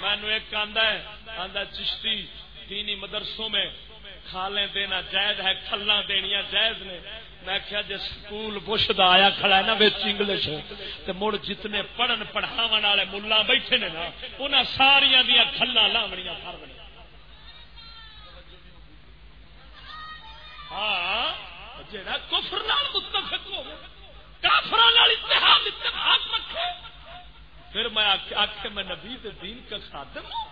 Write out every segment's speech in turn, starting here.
مینو ایک آدھا ہے آدھا چشتی دینی مدرسوں میں کھالیں دینا جائز ہے کھلا دنیا جائز نے۔ میں کیا جی سکول بش دا آیا کھڑا ہے نا بچ انگلش، تے مڑ جتنے پڑھن پڑھاو والے ملا بیٹھے نے نا، انہاں ساریا دیا کھلا لاونیاں فرد نے۔ ہاں جڑا کفر نال متفق ہو، کافراں نال اتحاد اتفاق رکھے۔ پھر میں آخ میں نبی دین کا خادم ہوں؟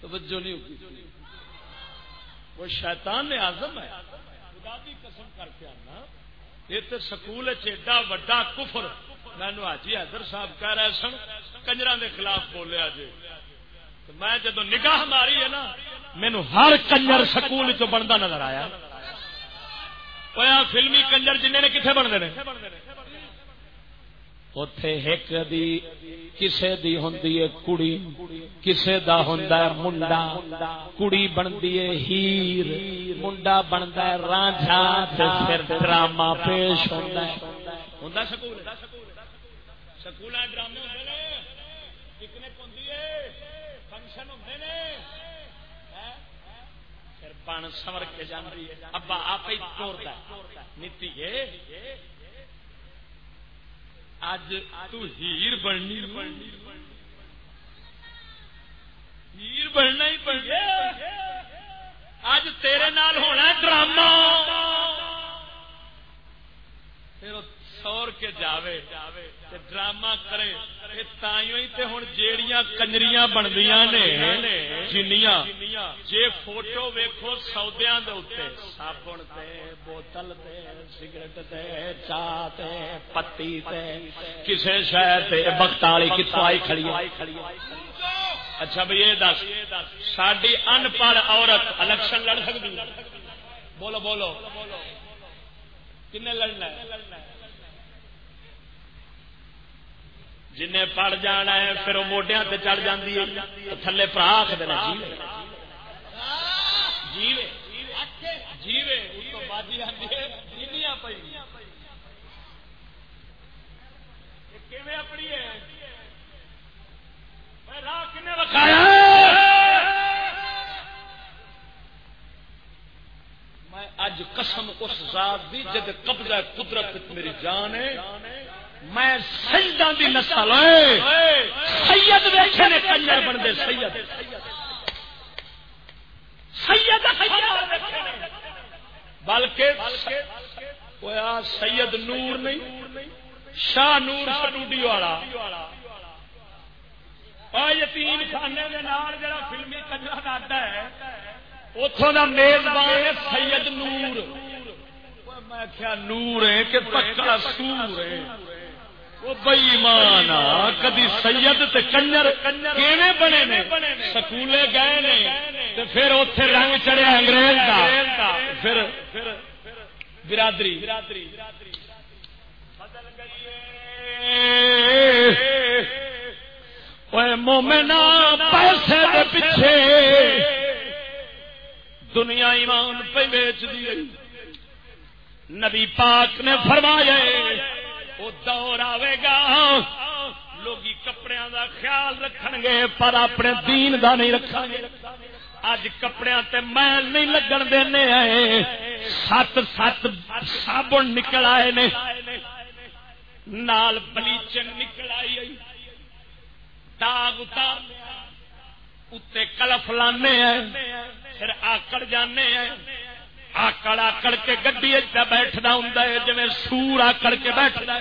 توجہ نہیں ہوگی۔ وہ شیطان آزم ہے۔ خدا کی قسم کر کے آنا۔ یہ تو سکول ایڈا وڈا کفر۔ مینو حاجی حیدر صاحب کہہ رہے سن کنجر کے خلاف بولیا جی میں جدو نگاہ ماری ہے نا مینو ہر کنجر سکول چ بنتا نظر آیا۔ فلمی کنجر جن نے کتنے بنتے ہیں اتے ایک دی کسے دی ہوندی ہے کڑی کسے دا ہوندا ہے منڈا کڑی بندی ہے ہیر منڈا بندا ہے رانجھا تے پھر ڈرامہ پیش ہوندا ہے ہوندا سکول سکول ڈرامے ہوندے نے پکنک ہوندی ہے فنکشن ہوندے نے پھر بن سور کے جاندی ہے ابا آپ ہی ٹوردا ہے نیتی ہے اج تیر بننی بننی ہیر بننا ہی پڑ اج تیرے نال ہونا ڈرامہ۔ سور کے جاوے تے ڈرامہ کرے ہوں جیڑیاں کنجریاں بندیاں نے، جنیاں۔ جے فوٹو ویکھو سودیا سابن بوتل تے، سگریٹ تے، چاہ پتی کسی شہر بخت والی کتوں آئی کھڑی ہے۔ اچھا بھائی یہ دس ساری ان پڑھ عورت الیکشن لڑ سکتی بولو بولو۔ کن لڑنا ہے؟ جن پڑ جانا ہے، پھر وہ موڈیا تے چڑھ جاتی ہے۔ تھلے پرا آخر جیوے۔ جیوے۔ باجی آتی ہے اپنی میں اج قسم اس ذات دی جد قبضہ قدرت میری جان ہے۔ میں سجدہ دی نسل سید ویچے نے کنجر بنتے سید۔ سید بلکہ سید نور نہیں، شاہ نور سٹوڈی والا۔ یتیم خانے جڑا فلمی کنجر ڈاڈا ہے اتوں کا میزبان ہے سید نور۔ میں کیا نور ہے کہ پکا سور ہے۔ بئیمان کدی سید کنجر، کیویں بنے نے؟ سکولے گئے نے پھر اتے رنگ چڑھیا انگریز کا پھر برادری۔ مومنا پیسے دے پیچھے دنیا ایمان پہ بیچ دی۔ نبی پاک نے فرمایا وہ دور آئے گا لوگ کپڑے دا خیال رکھ گے پر اپنے دین دا نہیں رکھ گے اج کپڑے تے میل نہیں لگن دینے آئے۔ سات سات سابن نکل آئے نے۔ نال بلیچن نکل آئی۔ داغ اتار اتنے کلف لانے پھر آکڑ جانے ہیں آکڑ آکڑ کے گڈی بیٹھنا ہوں جی سور آکڑ کے بیٹھنا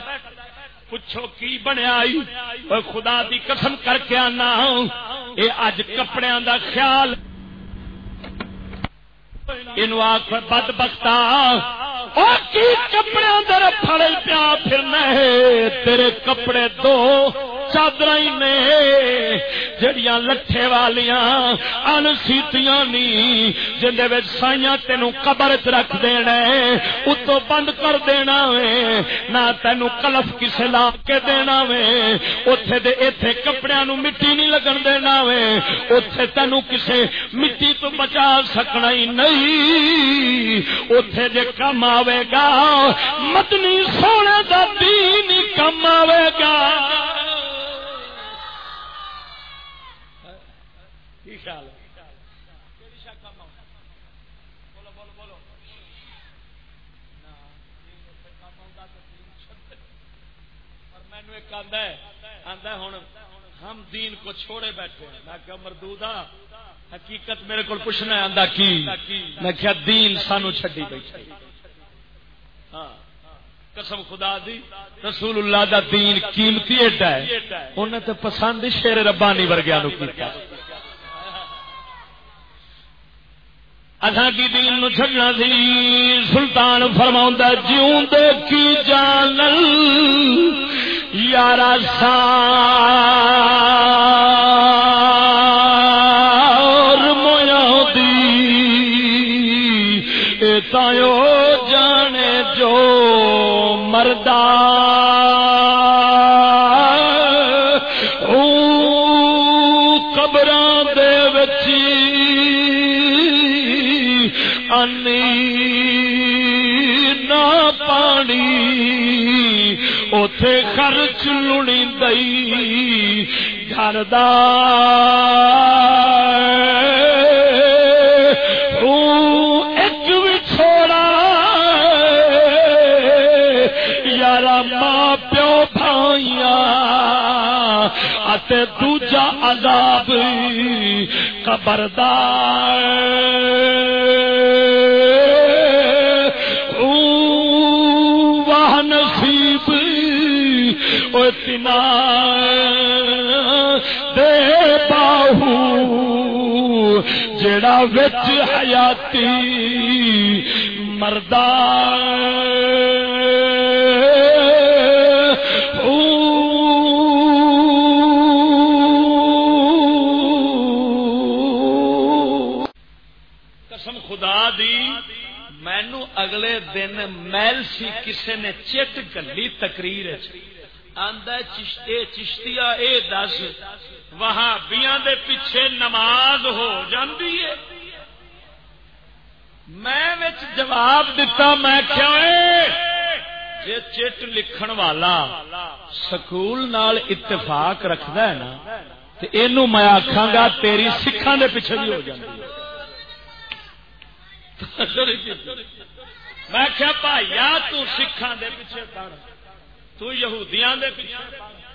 پوچھو کی بنیا خدا دی قسم کر کے آنا۔ یہ اج کپڑے دا خیال۔ آخ بد بختا۔ کپڑے در پڑ پیا پھرنا ہے؟ تیرے کپڑے دو۔ چادر نے، جڑیاں لٹھے والیاں، ان سیتیاں نی جن سائیاں تینوں قبر چ رکھ دینا اتو بند کر دینا وے نہ تینوں کلف کسے لا کے دینا وے اتے دے ایتھے کپڑیاں نو مٹی نہیں لگن دینا وے اتے تینوں کسے مٹی تو بچا سکنا ہی نہیں۔ اتے جے کم آئے گا، مدنی سونے دا دین کم آئے گا کی خیال ہم دین کو چھوڑے بیٹھے ہیں۔ میں کیا مردودا حقیقت میرے کو پوچھنا ہے آتا کی؟ میں کیا دین سانو چڈی بیٹھے۔ ہاں۔ قسم خدا دی رسول اللہ دا دین قیمتی ایڈا ہے۔ انہیں تو پسند شیر ربانی ورگیا نو کیتا اصا کی دین نو چڈنا سی، سلطان فرما جیوں کی جان یارا سا گھر ایک بھی چھوڑا یار ماں پیو بھائیاں دوجا عذاب قبردار۔ جڑا وچ حیاتی مردار خدا دی، مینو اگلے دن میل سی کسے نے چٹ گلی تقریر چشتیا اے دس۔ وہاں دے پیچھے نماز ہو جاندی ہے میں جواب دیتا میں کیا جی چٹ لکھن والا سکول نال اتفاق رکھد ہے نا تو یہ میں آخا گا تیری سکھان دے پیچھے بھی ہو جاتی میں کیا بھائی تکھان دے پیچھے پڑھ تو یہودیاں دے پیچھے تو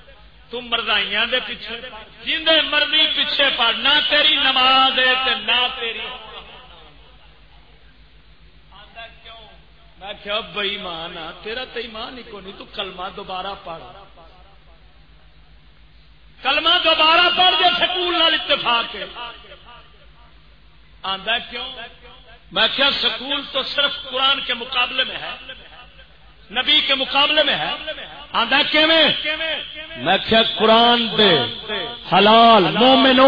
مردائیاں دے پیچھے جن مرضی پیچھے پڑ نہ تیری نماز ہے تے نہ تیری میں کیا بئی مان آ، تیرا تو ایمان ہی کو نہیں، تو کلمہ دوبارہ پڑھ۔ کلمہ دوبارہ پڑھ دے سکول نال اتفاق ہے۔ آندا کیوں؟ میں کیا سکول تو صرف قرآن کے مقابلے میں ہے۔ نبی کے مقابلے میں ہے؟ آدھا میں کیا قرآن دے حلال مومن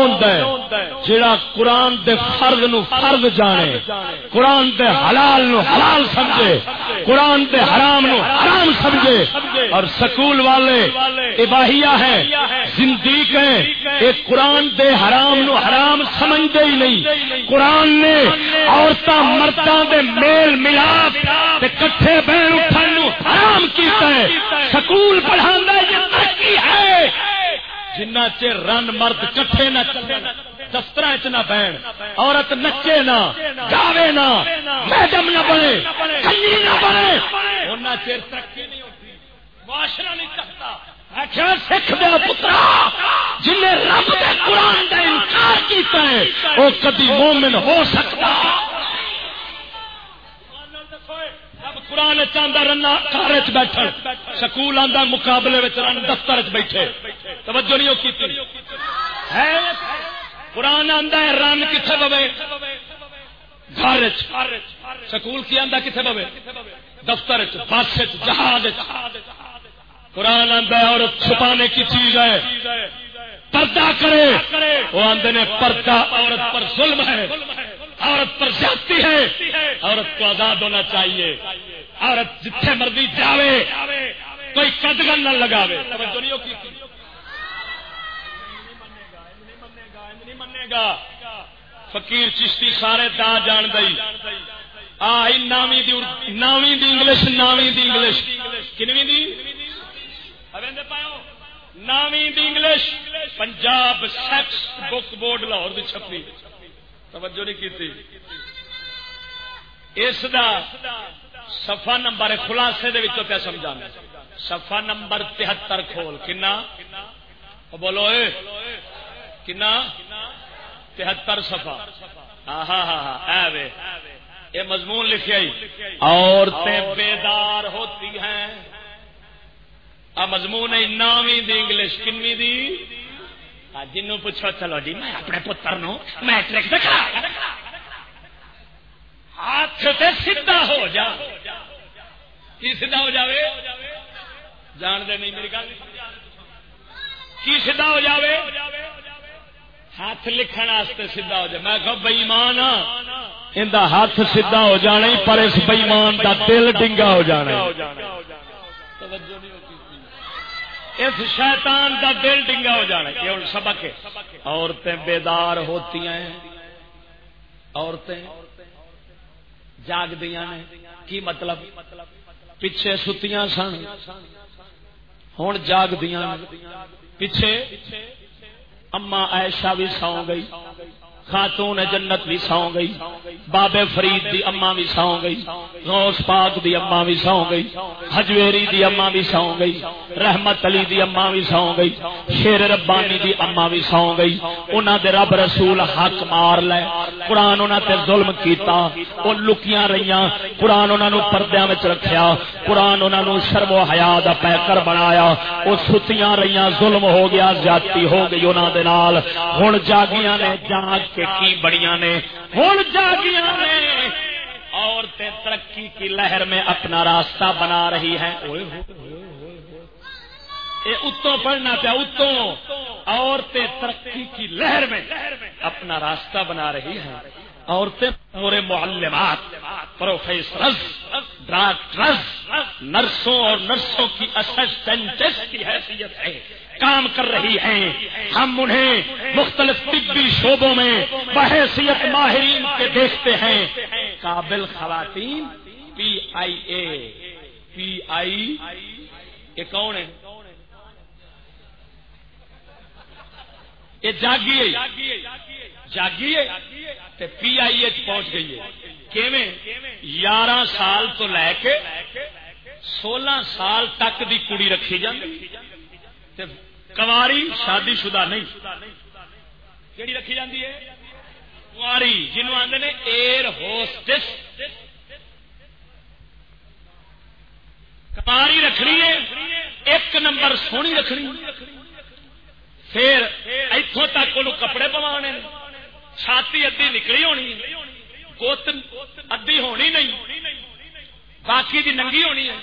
جڑا قرآن دے فرض نو فرض جانے، قرآن دے حلال نو حلال سمجھے، قرآن دے حرام نو حرام سمجھے۔ اور سکول والے اباہیا ہے زندیق ہیں ایک قرآن دے حرام نو حرام سمجھتے ہی نہیں۔ قرآن نے عورتیں مردوں دے میل ملاپ کٹھے بہن اٹھن نو حرام کیتا ہے۔ سکول پڑھا ہے جنہ چر رن مرد کٹھے نہ دفتر چ نہ بہن عورت نچے نہ گاوے نہ میڈم نہ بنے کنی نہ بنے۔ ان چر ترقی نہیں ہوتی معاشرہ نہیں چکتا سکھ دیا پترا جن رب کے قرآن کا انکار کیتا ہے وہ کبھی مومن ہو سکتا۔ قرآن چاہتا رنا کار بیٹھ سکول آدھا مقابلے رن دفتر بیٹھے۔ توجہ نہیں کی قرآن آدھا ہے رن کتنے پوے؟ گھر سکول کی آدھا کتنے پوے؟ دفتر بس جہاز قرآن آدھا ہے اور چھپانے کی چیز ہے۔ پردہ کرے۔ وہ آدھے نے پردہ عورت پر ظلم ہے۔ عورت پر جاتی ہے۔ عورت کو آزاد ہونا چاہیے۔ عورت جتھے مرضی جاوے کوئی قدگن نہ لگاوے۔ فقیر چشتی سارے دا جان دئی۔ نامی دی انگلش نامی دی انگلش۔ کنویں دی؟ نامی English. Punjab textbook board Lahore کی چھپی توجہ نہیں کی اس دا سفا نمبر خلاصے پہ سمجھا سفا نمبر تہتر کھول۔ کنا؟ بولو کنا؟ تہتر سفا ہاں ہاں ہاں ہاں یہ مضمون لکھے عورتیں بیدار ہوتی ہیں۔ آ، مضمون ہے نامی دی انگلش کنوی دی۔ جنوں پوچھو، چلو جی میں اپنے پتر نو میٹرک دکھا۔ ہاتھ سے سیدھا ہو جا۔ کی سیدھا ہو جاوے؟ جان دے نہیں میری گل۔ کی سیدھا ہو جاوے؟ ہاتھ لکھن واسطے سیدھا ہو جائے میں کہ بئیمان ہاں۔ ان ہاتھ سیدھا ہو جانا پر اس بئیمان کا دل ڈنگا ہو جانا اس شیطان کا دل ڈنگا ہو جانا یہ ہوں سبق ہے۔ عورتیں بیدار ہوتی ہیں۔ عورتیں جاگ دیا نے کی مطلب پیچھے ستیاں سن ہوں جاگ دیا پیچھے اما ایشا بھی سو گئی خاتون جنت بھی سو گئی، بابے فرید دی اما بھی سو گئی روس پاک دی اما بھی سو گئی ہجویری دی اما بھی سو گئی، رحمت علی دی اما بھی سو گئی، شیر ربانی دی اما بھی سو گئی، انہاں دے رب رسول حق مار لے، قرآن انہاں تے ظلم کیتا، او لکیاں رہیاں، قرآن انہاں نو پردیاں وچ رکھیا، قرآن انہاں نو شرم و حیا دا پیکر بنایا، او ستیاں رہیاں، ظلم ہو گیا، زیادتی ہو گئی انہاں دے نال، ہن جاگیاں نے جاگ کے کی بڑیاں نے؟ ہوں جاگیاں نے عورتیں ترقی کی لہر میں اپنا راستہ بنا رہی ہیں۔ اتوں پڑھنا پیا، اتوں۔ عورتیں ترقی کی لہر میں اپنا راستہ بنا رہی ہیں۔ عورتیں پورے معلمات، پروفیسرز، ڈاکٹرز، نرسوں اور نرسوں کی اسسٹنٹس کی حیثیت ہے۔ کام کر رہی ہیں۔ ہم انہیں مختلف طبی شعبوں میں بحیثیت ماہرین کے دیکھتے ہیں۔ قابل خواتین، پی آئی اے۔ پی آئی یہ کون ہے؟ یہ جاگیے۔ جاگیے پی آئی اے پہنچ گئی ہے۔ یارہ سال تو لے کے سولہ سال تک دی کڑی رکھی جاتی کواری شادی شدہ نہیں۔ کہڑی رکھی جاتی ہے؟ کواری جنوب آدھے نے ایئر ہوسٹس کماری رکھنی ہے، ایک نمبر سونی رکھنی۔ پھر اتوں تک وہ کپڑے پوا چھاتی ادی نکلی ہونی، گوت ادی ہونی نہیں۔ باقی دی ننگی ہونی ہے۔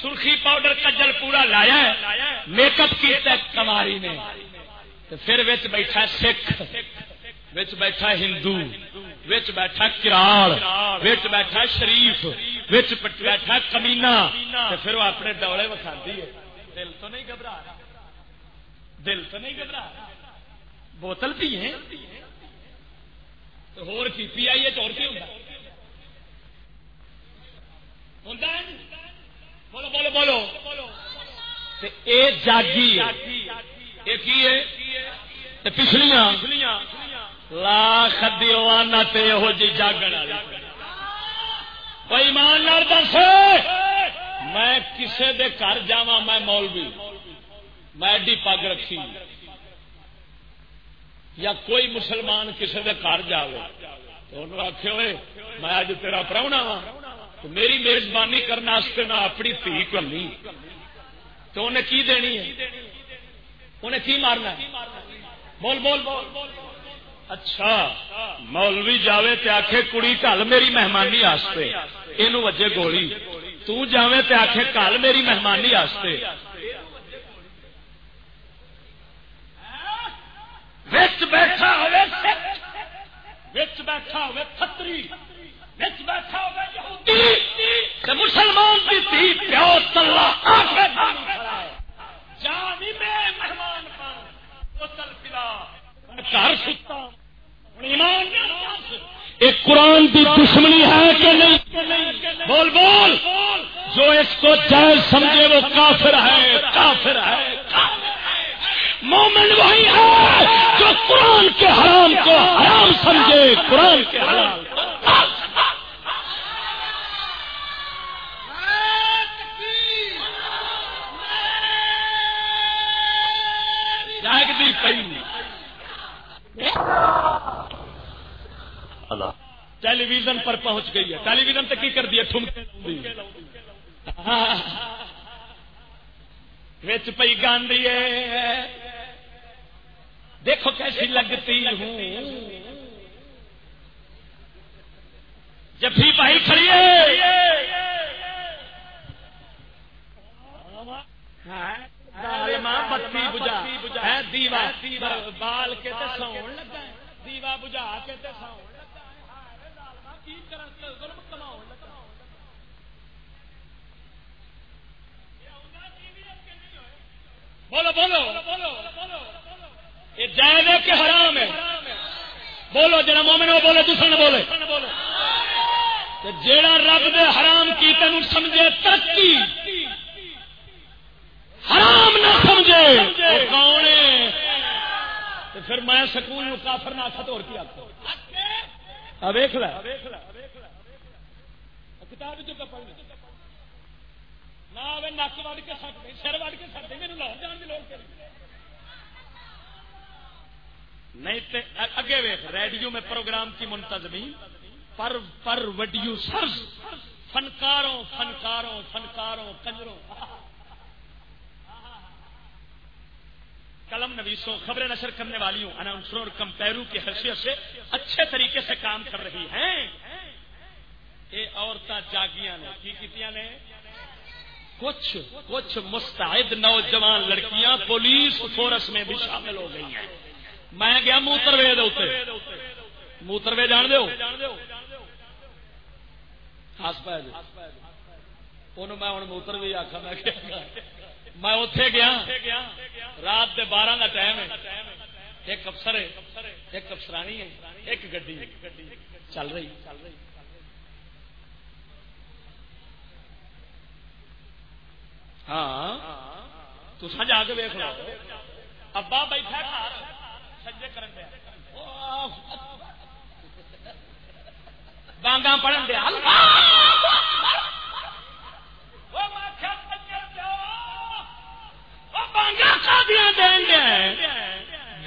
سرخی پاؤڈر کجل پورا لایا ہے میک اپ کیا کماری نے۔ پھر وچ بیٹھا سکھ، وچ بیٹھا ہندو، وچ بیٹھا کراڑ وچ بیٹھا شریف، وچ بیٹھا کمینا پھر وہ اپنے دولے وکھا ہے۔ دل تو نہیں گھبرا دل تو نہیں گھبرا بوتل پی ہے۔ ہور کی پی آئی ہے اور کی ہوتا ہے بولو بولو۔ بولو اے جاگی پچھلیاں۔ لاکھ دیوانا تے ہو جی جاگن کوئی مان دس۔ میں کسے دے گھر جا میں مولوی۔ میں ایڈی پگ رکھی۔ یا کوئی مسلمان کسے دے گھر جاوے۔ تو انہوں آخ ہوئے میں اج تیرا پراؤنا وا میری میزبانی کرنے نہ اپنی تھی کلی تو انہیں کی دینی ہے؟ انہیں کی مارنا ہے؟ بول بول۔ بول اچھا مولوی جاوے تے آخے کڑی کل میری مہمانی آستے یہ وجے گولی۔ تاوے تے آخے کل میری مہمانی آستے بیٹھا ہوئے بیٹھا ہوئے کتری مسلمان کی تھی پیو تلا ایک قرآن کی دشمنی ہے کہ نہیں؟ بول بول۔ جو اس کو جائز سمجھے وہ کافر ہے کافر ہے مومن وہی ہے جو قرآن کے حرام کو حرام سمجھے، قرآن کے حرام ٹیلی ویژن پر پہنچ گئی ہے۔ ٹیلی ویژن تک کی کر دیا ٹھمکے وچ پی گاندھی دیکھو کیسی لگتی ہوں۔ جب بھی بھائی کھڑی بتی بجا دیوا بال کے سو لگا دیوا بجا کے سو بولو بولو یہ جائز ہے کہ حرام ہے بولو جڑا مومن وہ بولے دوسرے نہ بولے جیڑا رب دے حرام کی تین سمجھے ترقی حرام نہ سمجھے۔ کون پھر میں سکول کافر نہ آخا تو اور کیا ویخ لا کتاب جو پڑھ نہ نک وڈ کے سٹ دیں سر وڈ کے سٹ دیں میرے لاہور جان کی لوڑ نہیں اگے ویخ ریڈیو میں پروگرام کی منتظمی پر پر وڈیو سرز فنکاروں فنکاروں فنکاروں کنجروں۔ قلم نویسوں، خبریں نشر کرنے والیوں اناؤنسروں اور کمپیرو کی حیثیت سے اچھے طریقے سے کام کر رہی ہیں۔ یہ عورتیں جاگیاں نے، کی کیتیاں نے؟ کچھ کچھ مستعد نوجوان لڑکیاں پولیس فورس میں بھی شامل ہو گئی ہیں۔ میں گیا موتر وے موتر وے جان دو ہس پائے میں ہوں موتر بھی آخا میں میں اتے گیا، رات دے بارہ کا ٹائم ہے۔ ایک افسر ہے، ایک افسرانی ہے، ایک گڈی چل رہی چل رہی۔ ہاں تو جا کے ویک لو۔ ابا بیٹھا سجے کر بانگا پڑھن دیا۔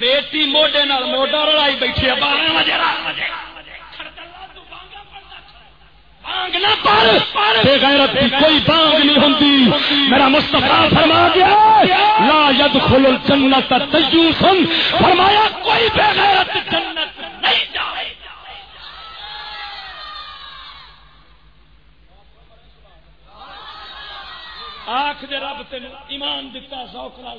بیٹی موڈے نال موڈا رڑائی بیٹھی ہے، بارہ بجے کوئی بانگ نہیں ہوتی میرا مستفا فرما گیا لا ید کھول جنت فرمایا، کوئی بے غیرت جنت نہیں جائے آخ دے رب تین ایمان دتا سوکھ لال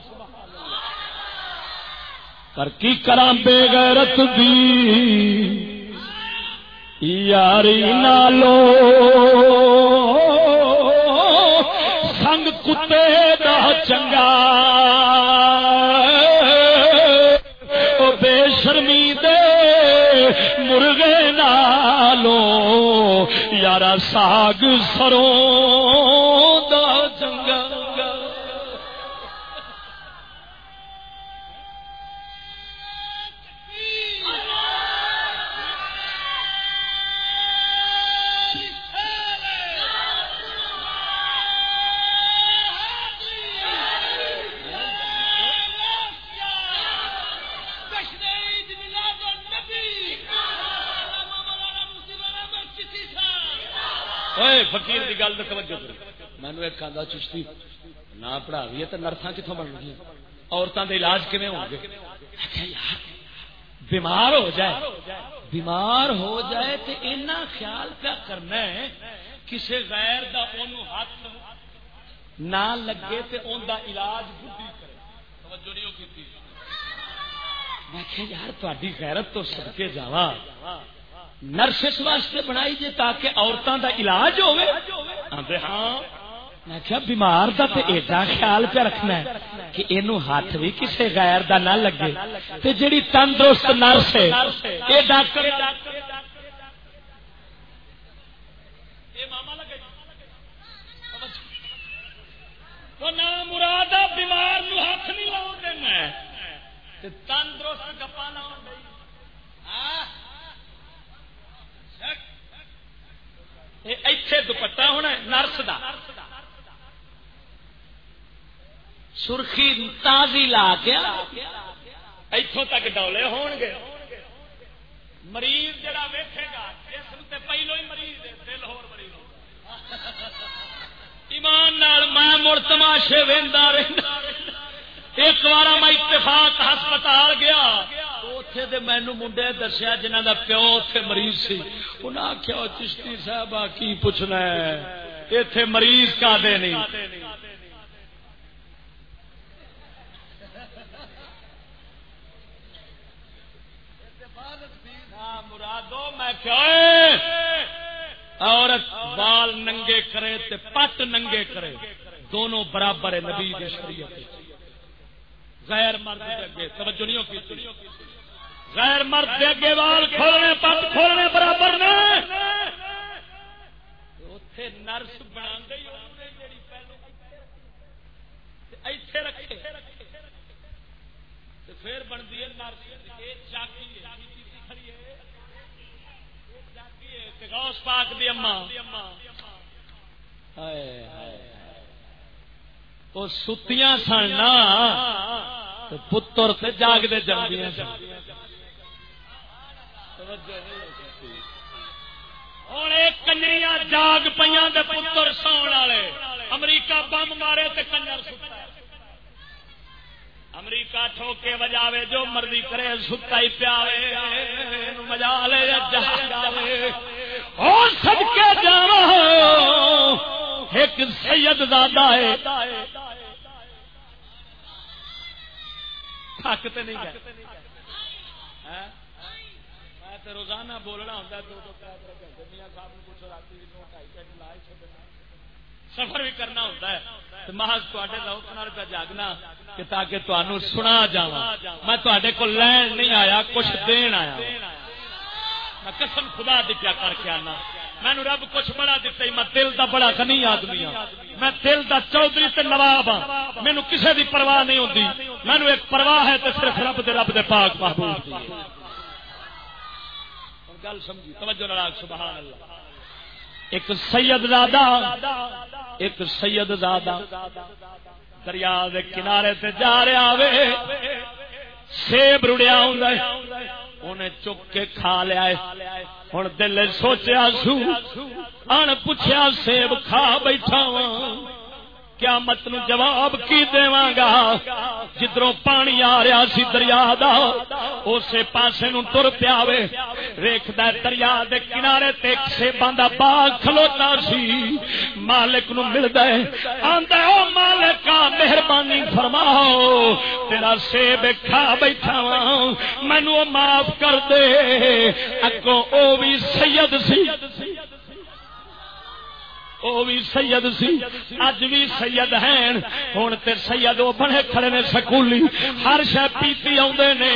پر کی کرام بے غیرت دی؟ یاری نالو۔ سنگ کتے دا چنگا۔ بے شرمی دے مرغے نالو۔ یارا ساگ سروں۔ فقیر کی گل توجہ مینو ایک آدھا چشتی نہ پڑھا بھی تو نرساں کتوں بن گئی عورتوں کے علاج کھے ہو گے بیمار ہو جائے بیمار ہو جائے تو اینا خیال کیا کرنا ہے کسی غیر دا ہاتھ نہ لگے تو ان دا علاج بڑھی کرے توجہ نہیں میں کہ یار تاری غیرت تو سڑکے جاوا نرس اس واسطے بنائی جی تاکہ عورتوں کا علاج ہوئے ہاں میں کیا بیمار دا تے ایڈا خیال پہ رکھنا ہے کہ اینو ہاتھ بھی کسے غیر دا نہ لگے تے جڑی تندرست نرس ہے اے ڈاکٹر مراد بیمار نو ہاتھ نہیں لاؤ دینا تندرست گپا نہ ایتھے دوپٹا ہونا نرس دا۔ سرخی تازی لا کے اتوں تک ڈولے ہون گے۔ مریض جڑا ویکھے گا، جسم تے پہلو ہی مریض ہے، دل ہور مریض ایمان نال میں مڑ تماشے ویندا رہندا۔ ایک بار میں اتفاق ہسپتال گیا اتے دے مینو منڈے دسیا جنہ دا پیو اتے مریض سی۔ انہیں آخیا چشتی صاحب کی پوچھنا ہے؟ اتے مریض کا دے نہیں مرادو، میں عورت بال ننگے کرے تے پٹ ننگے کرے۔ دونوں برابر ہے نبی شریعت غیر مرد اگے، توجہ نہیں کی غیر مرد کے اگے وال کھولنے، پت کھولنے برابر نے۔ نرس بنا رکھے۔ پھر بنتی ہے نرس۔ پاک دی اما ستیاں سن پتر سے جاگتے جاگدیا ہوں کنجری جاگ پہ پتر سو والے۔ امریکہ بم مارے تے کنجر ستا۔ امریکہ ٹھوکے بجاوے، جو مرضی کرے ستا ہی پیاوے۔ مجا لے جاوے۔ اور سب کے جا ایک سید زیادہ ہے۔ تھکتے نہیں گئے ہاں؟ روزانہ بولنا ہوتا دو دو میاں صاحب کو پوچھو رات سفر بھی کرنا ہوتا ہے۔ تو محض تے جاگنا کہ تاکہ تمہیں سنا جا میں تے کو لین نہیں آیا، کچھ دین آیا۔ میں قسم خدا دی پیا کر کے آنا۔ مینو رب کچھ بڑا دتا میں دل دا بڑا غنی آدمی ہوں میں دل دا چودھری تے نواب ہاں۔ مینو کسے دی پرواہ نہیں ہوتی مینو ایک پرواہ ہے تو صرف رب دے رب دے پاک محبوب گل سمجھی، توجہ نال سبحان اللہ۔ ایک سید زادہ، ایک سید زادہ۔ دریا دے کنارے تے جا رہا وے۔ سیب رڑیا ہوں انہیں چک کے کھا لیا ہے۔ ہوں دل سوچیا سو ان پوچھا سیب کھا بیٹھا وا مت نو جواب کی دیواں گا؟ جدروں پانی آ رہا سی دریا دا اسے پاسے نو تر پیا ویکھدا دریا دے کنارے تے سے باندا باغ کھلوتا سی۔ مالک نو ملدا ہے، آندا او مالکا، مہربانی فرماؤ، تیرا سیب کھا بیٹھا وا مینوں معاف کر دے۔ اگوں او بھی سید سی۔ وہ بھی سید سی، اج بھی سید ہیں۔ ہوں تو سید وہ بنے کھڑے نے سکولی۔ ہر شہ پیتی آدھے نے،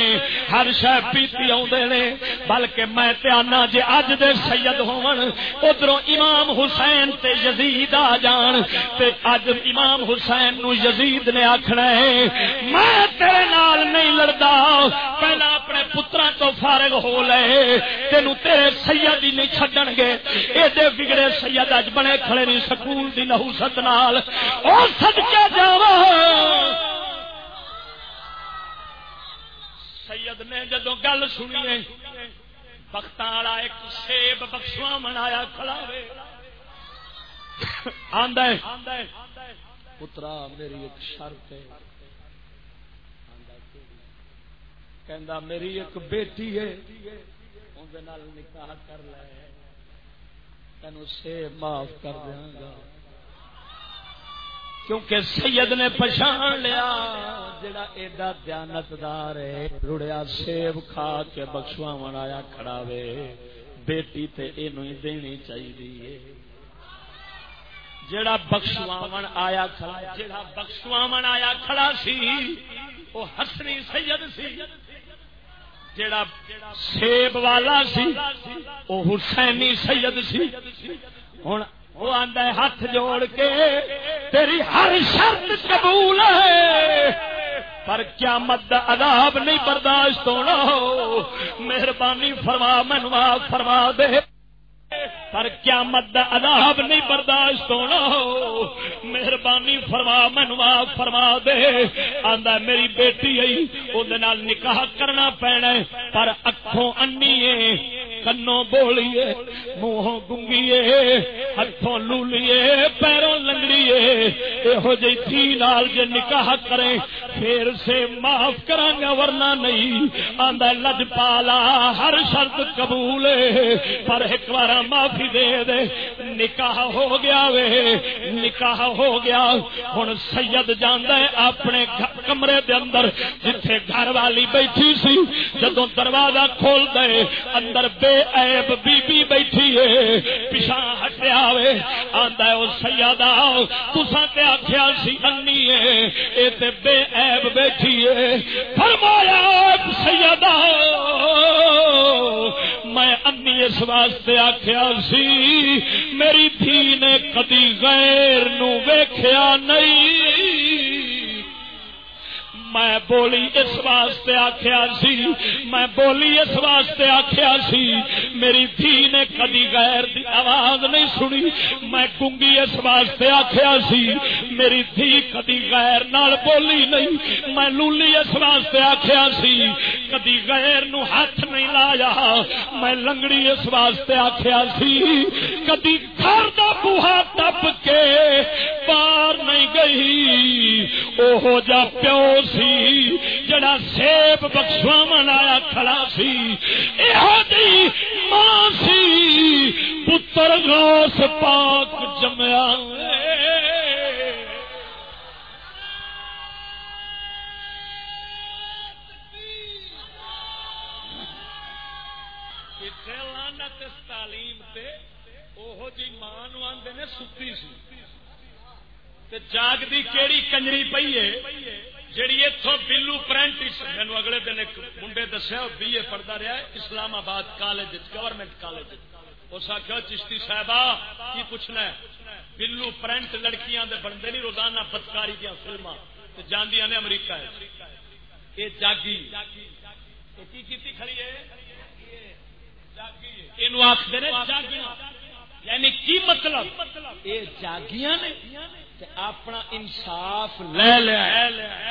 ہر شہ پیتی آدھے نے۔ بلکہ میں آنا جی اج دے سید ہون ادھر امام حسین تے یزید آ جان۔ تے اج امام حسین نو یزید نے آخنا ہے، میں تیرے نال نہیں لڑتا پہلا اپنے پترا تو فارغ ہو لے۔ تینوں تیرے سید ہی نہیں چڈن گے۔ ایڈے بگڑے سید اج بنے کھڑے نہیں، سکول دی نحوست نال۔ اور صدقے جاوا سید نے جدو گل سنی بخت والا ایک سیب بخشوا منایا کھڑا پترا، میری ایک شرط ہے۔ کہ میری ایک بیٹی ہے اندر نکاح کر لے تین سے معاف کر دیا گا. کیونکہ سید نے پچھان لیا، جڑا ایڈا دیانتدار ہے، رڑیا سیب کھا کے بخشوا منایا کھڑا وے، بیٹی تے اینو ہی دینی چاہیے جڑا بخشواون آیا کھڑا، جڑا بخشواون آیا کھڑا سی وہ حسنی سید سی۔ جڑا سیب والا سی وہ حسینی سید سی۔ ہوں وہ آدھا ہاتھ جوڑ کے تیری ہر شرط قبول ہے، پر کیا مد عذاب نہیں برداشت ہونا۔ مہربانی فرما منوا فرما دے۔ پر کیا مد عذاب نہیں برداشت ہونا۔ مہربانی فرما منوا فرما دے۔ آندا میری بیٹی آئی وہ نکاح کرنا پینا پر اکھوں انی کنوں بولیے منہوں گنگیے ہاتھوں لولیے پیروں لنگڑیے یہو جی تھی نال جے نکاح کرے پھر سے معاف کریں گا ورنہ نہیں۔ آندا لج پالا، ہر شرط قبول پر ایک بار معافی دے دے۔ نکاح ہو گیا وے، نکاح ہو گیا۔ ہوں سید جانا ہے اپنے کمرے دے اندر، جتھے گھر والی بیٹھی سی۔ جدو دروازہ کھول دے اندر بے عیب بی بی بیٹھی ہے۔ پیچھا ہٹیا وے۔ آندا ہے، او سیدا تساں تے آکھیا سی انی ہے۔ اے تے بے عیب بیٹھی ہے فرمایا سیدہ، میں انی اس واسطے آخیا سی، میری تھی نے کدی غیر نو ویکھیا نہیں۔ میں بولی اس واسطے آخیا سی، میں بولی اس واسطے آخیا سی، میری دھی نے کدی غیر دی آواز نہیں سنی۔ میں کنگی اس واسطے آخیا سی، میری دھی کدی غیر نال بولی نہیں۔ میں لولی اس واسطے آخیا سی، کدی غیر نو ہاتھ نہیں لایا۔ میں لنگڑی اس واسطے آخیا سی، کدی گھر کا بوہا ٹپ کے پار نہیں گئی۔ وہ جا پیو سی جڑا سیب بخشوا منایا کھڑا سی یہ ماں سی پتر گوس پاک جمیا تعلیم جی ماں آدھے نے ستی سی جاگتی کیڑی کنجری پی ہے، جیڑی اتوں بلو پرنٹ مینو اگلے دن ایک منڈے دسیا بی اے پڑھتا رہا ہے، اسلام آباد کالج گورنمنٹ کالج اس آخر چشتی صاحب کی پوچھنا ہے؟ بلو پرنٹ لڑکیاں دے بنتے نہیں، روزانہ پتکاری دیا فلما جاندیاں نے امریکہ یہ جاگی۔ کی کھڑی ہے؟ آخر یعنی کی مطلب؟ یہ جاگیاں نے۔ اپنا انصاف لے لیا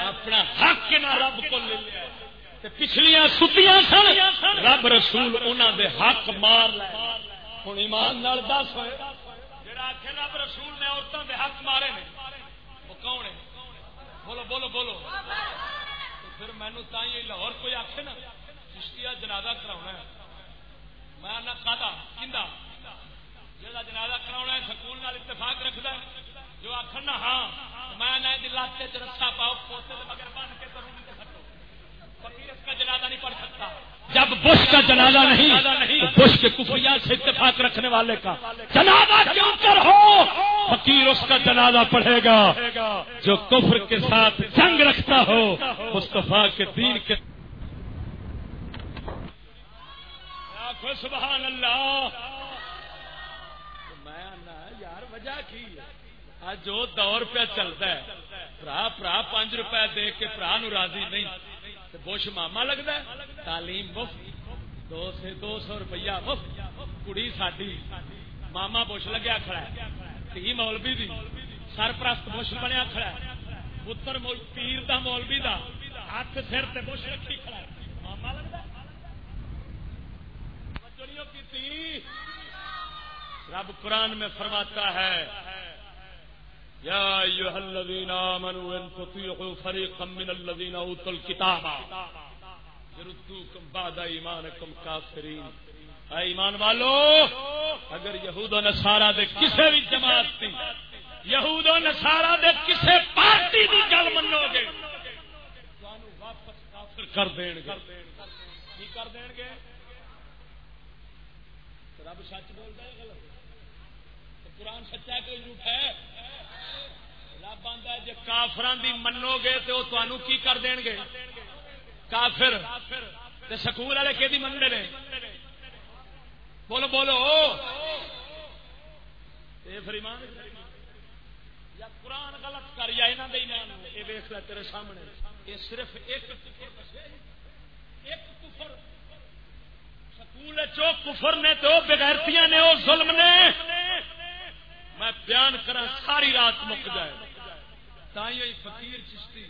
اپنا حق نہ رب کو لے لیا پچھلیاں ستیاں سن، رب رسول انہوں دے حق مار لے۔ ہوں ایمان نال دس ہوئے، جڑا آخ رب رسول نے عورتوں دے حق مارے نے، وہ کون ہے؟ بولو بولو بولو۔ پھر مینو تھی لاہور کوئی آخ نا چشتیا جنازہ کرا میں کھا جا جنازہ کرا سکول اتفاق رکھتا ہے۔ جو آخر نا ہاں میں دلاتے رسا پاؤ پوتے مگر بن کے جب بش کا جنازہ نہیں بش کے کفیا سے اتفاق رکھنے والے کا۔ جنازہ کیوں کر ہو فقیر اس کا جنازہ پڑھے گا۔ جو کفر کے ساتھ جنگ رکھتا ہو مصطفیٰ کے دین کے۔ سبحان اللہ۔ میں یار وجہ کی جو دور پہ چلتا ہے، برا برا، پانچ روپے دے کے برا نو راضی نہیں۔ بش ماما لگتا ہے، تعلیم مفت، دو سے دو سو روپیہ مفت۔ کڑی ساڈی، ماما بش لگیا کھڑا ہے تھی مولوی دی، سرپرست بش بنیا کھڑا ہے۔ پتر پیر دا مولوی دا، ہاتھ سر تے بش رکھی کھڑا ہے۔ ماما لگتا رب قرآن میں فرماتا ہے يا أيها الذين آمنوا إن تطيعوا فريقا من الذين أوتوا الكتاب. يردوكم بعد إيمانكم كافرين. اے ایمان والو؟ اگر یہود و نصارہ دے کسے بھی جماعت تھی یہود و نصارہ دے کسے پارٹی دی گل منو گے واپس کافر کر دین گے۔ کی کر دین گے؟ رب سچ بولتا ہے غلط؟ قرآن سچا کوئی جھوٹ ہے؟ رب آتا جی کافران دی منو گے تو وہ تمہوں کی کر دین گے؟ کافر۔ سکول والے کہ منگے نے؟ بولو بولو۔ فریمان یا قرآن غلط کر، یا انہوں نے یہ ویخ لے تیرے سامنے۔ یہ صرف ایک ایک کفر۔ سکول چو کفر نے تو بغیرتیاں نے وہ ظلم نے۔ میں بیان کرا ساری رات مک جائے۔ تھی فقیر چشتی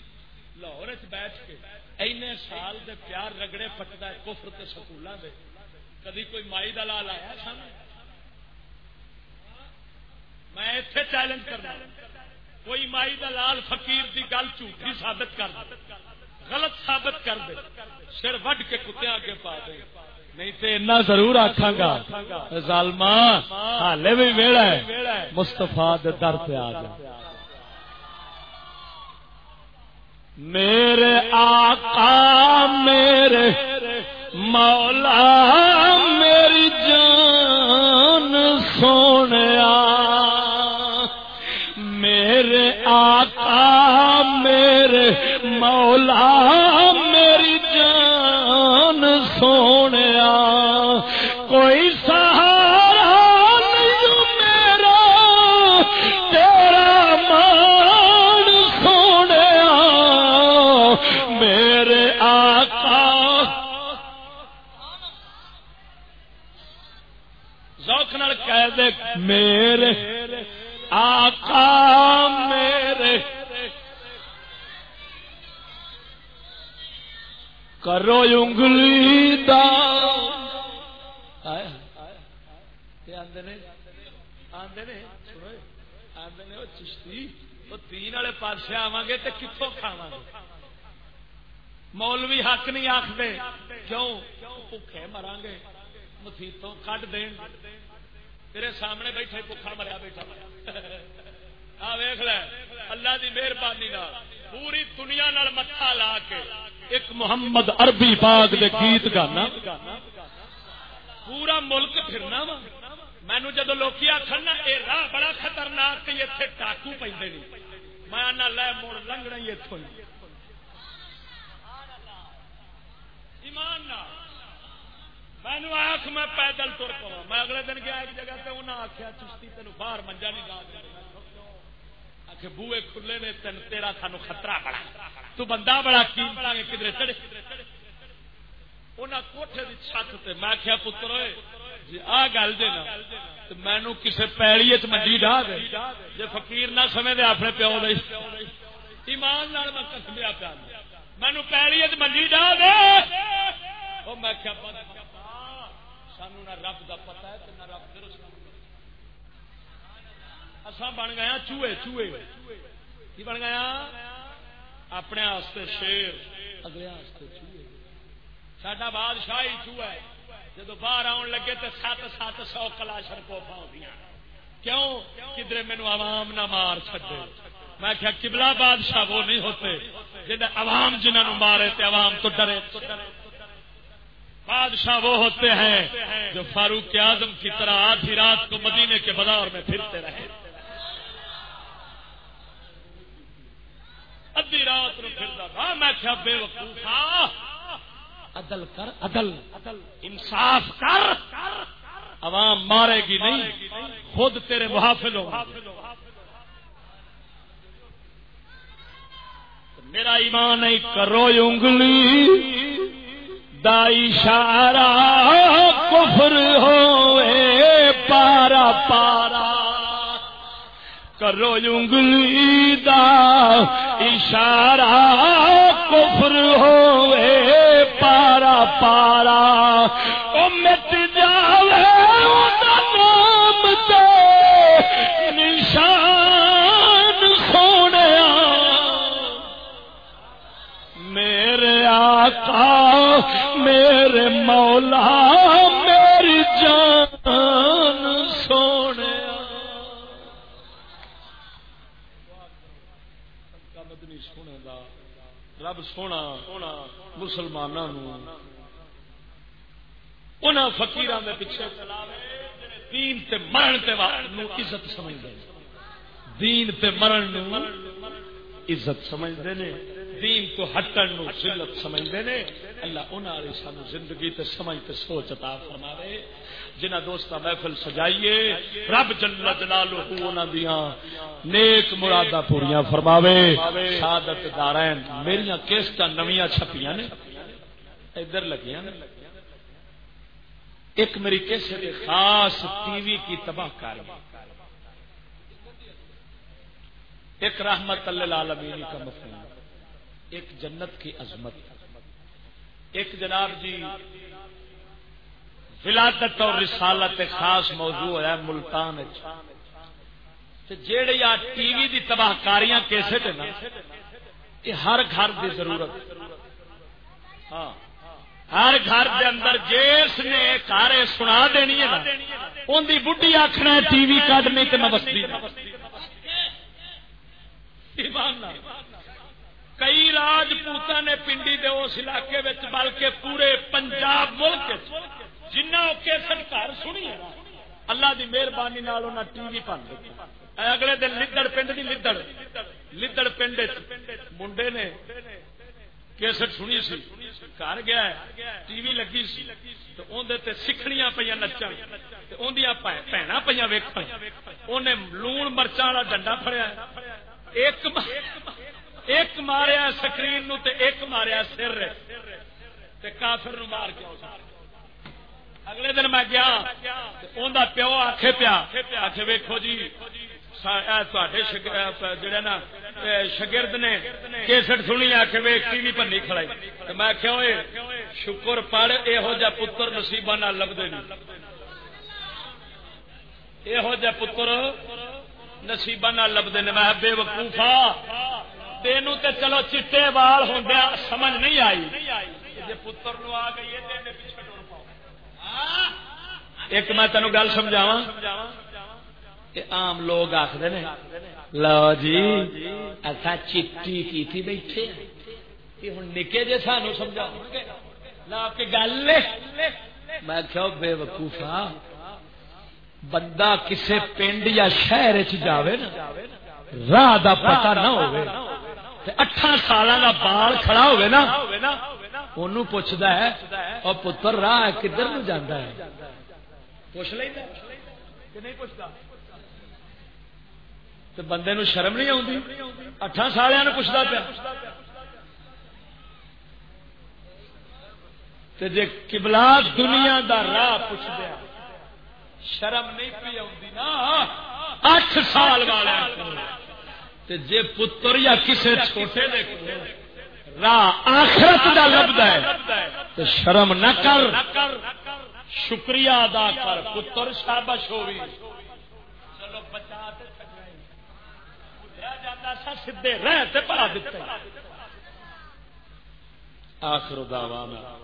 لاہور بیٹھ کے اینے سال دے پیار رگڑے پٹتا ہے، کفر تے سکولوں دے۔ کدی کوئی مائی دلال آیا سامنے؟ میں اتنے چیلنج کرنا۔ کوئی مائی دلال فقیر دی گل جھوٹھی ثابت کر دے، غلط ثابت کر دے، سر وڈ کے کتے آگے پا دے۔ نہیں تو اتنا ضرور آخا گا ظالما ہالے بھی ویڑا ہے مستفا در پہ آ جا۔ میرے آقا میرے مولا میری جان سونے میرے آقا میرے مولا میرے، آقا میرے۔ کرو انگلی دا چشتی۔ تین والے پاس آوا گے تو کتوں کھاوا گے۔ مولوی حق نہیں آخر کیوں؟ بھوکے مرا گے مسیتوں کٹ دین۔ تیرے سامنے بیٹھے بخا مریا بیٹھا آ ویخ اللہ دی مہربانی پوری دنیا نال متھا لا کے ایک محمد عربی پاک دے گیت گانا۔ پورا ملک پھرنا وا۔ مینو جدو لوکی آخر نا یہ راہ بڑا خطرناک اتنے ٹاکو پہ میں آنا لے مڑ لنگنا ہی اتوں ایمان نہ مینو آخ میں پیدل تر پا میں اگلے دن گیا ایک جگہ انہوں نے آخیا چشتی تین باہر منجا نہیں لا آخ بوے کھلے نے، تین تیرا سانو خطرہ بڑا۔ تو بندہ بڑا کی بڑا کدھر چڑھے؟ انہیں کوٹھے کی چھت سے میں آخیا پتر ہوئے جی آ گل نا تو مینو کسی پیڑی منجی ڈا دے۔ جی فقیر نہ سمے دے، اپنے پیو دے۔ ایمان میں کسمیا پیا مینو پیڑی منجی ڈا دے۔ میں سانو نہ رب کا پتا ہے نہ رب اصا بن گیا ہاں چوہے چوہے۔ کی بن گیا ہاں؟ اپنے شیر، اگلے چوہے۔ سڈا بادشاہ ہی چوہا ہے۔ جب باہر آن لگے تو سات سات سو کلاشر کوفا ہو کیوں؟ کدھر مینو عوام نہ مار چڈے میں کیا کبلا بادشاہ وہ نہیں ہوتے جن عوام جنہوں مارے تے عوام تو ڈرے تو ڈرے۔ بادشاہ وہ ہوتے ہیں جو فاروق اعظم کی طرح آدھی رات کو مدینے کے بازار میں پھرتے رہے۔ ادھی رات میں پھرتا تھا۔ میں کیا بے وقوفا عدل کر، عدل۔ انصاف کر۔ عوام مارے گی نہیں۔ خود تیرے محافظ ہو میرا ایمان نہیں کرو انگلی اشارہ کفر ہوئے پارا پارا۔ کرو انگلی دا اشارہ کفر ہوئے پارا پارا۔ مولا میری جان سونے۔ رب سونا مسلمانوں فکیر پیچھے دین تے مرن تے عزت سمجھتے دین تے مرن عزت سمجھتے ہیں دین تو ہٹن نو ذلت سمجھتے نے؟ اللہ انہوں نے سانو زندگی تے سمجھ تے سوچ عطا فرماوے۔ جنہ دوست محفل سجائیے رب جل جلالہ انہاں دیاں نیک مرادہ پوریاں فرماوے۔ سعادت دارین میریاں کیسٹاں نویاں چھپیاں نے۔ ادھر لگیاں نے۔ ایک میری کیسٹ خاص ٹی وی کی تباہ کاری ایک رحمت اللہ عالمین کا مفہوم۔ ایک جنت کی عظمت۔ ایک جناب جی ولادت اور رسالت خاص موضوع ہے ملتان جیڑے یا ٹی وی دی تباہ کاریاں کیسے نا، یہ ہر گھر دی ضرورت۔ ہاں ہر گھر دے اندر جس نے کارے سنا دینی ہے نا ان دی بڈی آخنا ٹی وی کڈنی تو میں بستی کئی راجپوت نے پنڈی دے اس علاقے بلکہ پورے پنجاب ملک جنہ کیسٹ گھر سنی اللہ دی مہربانی ٹی وی بن اگلے دن لدڑ پنڈ دی لدڑ۔ لدڑ پنڈ منڈے نے کیسٹ سنی سی، گھر گیا ٹی وی لگی سی۔ اندر سکھنیاں پہ نچن اندیا بھن پہ ویک انہیں لون مرچا والا ڈنڈا فریا ایک ایک ماریا سکرین نو تے ایک ماریا سر تے کافر نو مار کے اگلے دن میں گیا اندر پیو آخ پیا آخ ویکو جی جڑے نا شگرد نے کیسٹ سنی آ کے ٹی وی پنی کھڑائی۔ میں کیا شکر پڑھ یہو جہ پتر نصیبہ نہ لبتے نہیں یہو جہ پتر نصیبہ نہ لبتے نے میں بے وقوفا تین تے چلو چٹے وال ہوں سمجھ نہیں آئی۔ جی پتر نو آ گئی ایک میں تینوں گل سمجھاوا عام لوگ آخر نے لو جی اچھا چٹی کی تھی بیٹھے ہوں نکے جی سانو سمجھا لا کے گل میں کہو بے وقوفا بندہ کسے پنڈ یا شہر جاوے نا راہ دا پتہ نہ ہوئے اٹھا سال کا بال کھڑا ہوئے نا انہوں پوچھتا ہے اور پتر، راہ کدھر نو جانا ہے؟ پوچھ لیں نہیں پوچھتا تو بندے نو شرم نہیں آتی اٹھا سال پوچھتا پیا۔ جی کبلا دنیا دا راہ پوچھ دیا شرم نہیں پی نا۔ اٹھ سال والا تے جے پتر یا کسے چھوٹے دے راہ آخرت دا لبدا ہے تو شرم نہ کر۔ شکریہ ادا کر، پتر شابش ہوئی۔ چلو بچا سیدے رہ پڑا دیتا آخر دعوانا۔